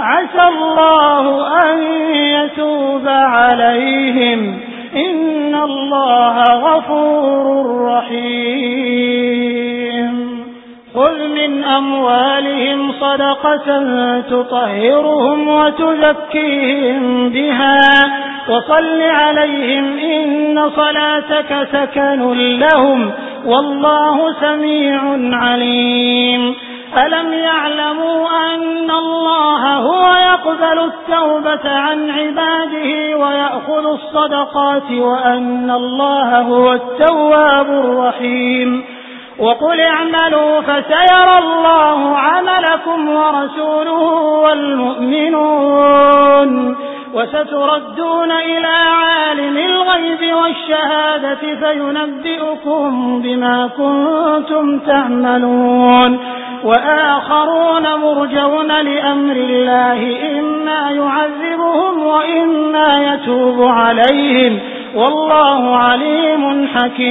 عسى الله أن يتوب عليهم. إن الله غفور رحيم. خذ من أموالهم صدقة تطهرهم وتزكيهم بها. وصل عليهم إن صلاتك سكن لهم. والله سميع عليم. ألم يعلموا أن الله يقبل التوبة عن عباده ويأخذ الصدقات وأن الله هو التواب الرحيم. وقل اعملوا فسيرى الله عملكم ورسوله والمؤمنون. وستردون إلى عالم الغيب والشهادة فينبئكم بما كنتم تعملون. وآخرون مرجون لأمر الله وإما يتوب عليهم. والله عليم حكيم.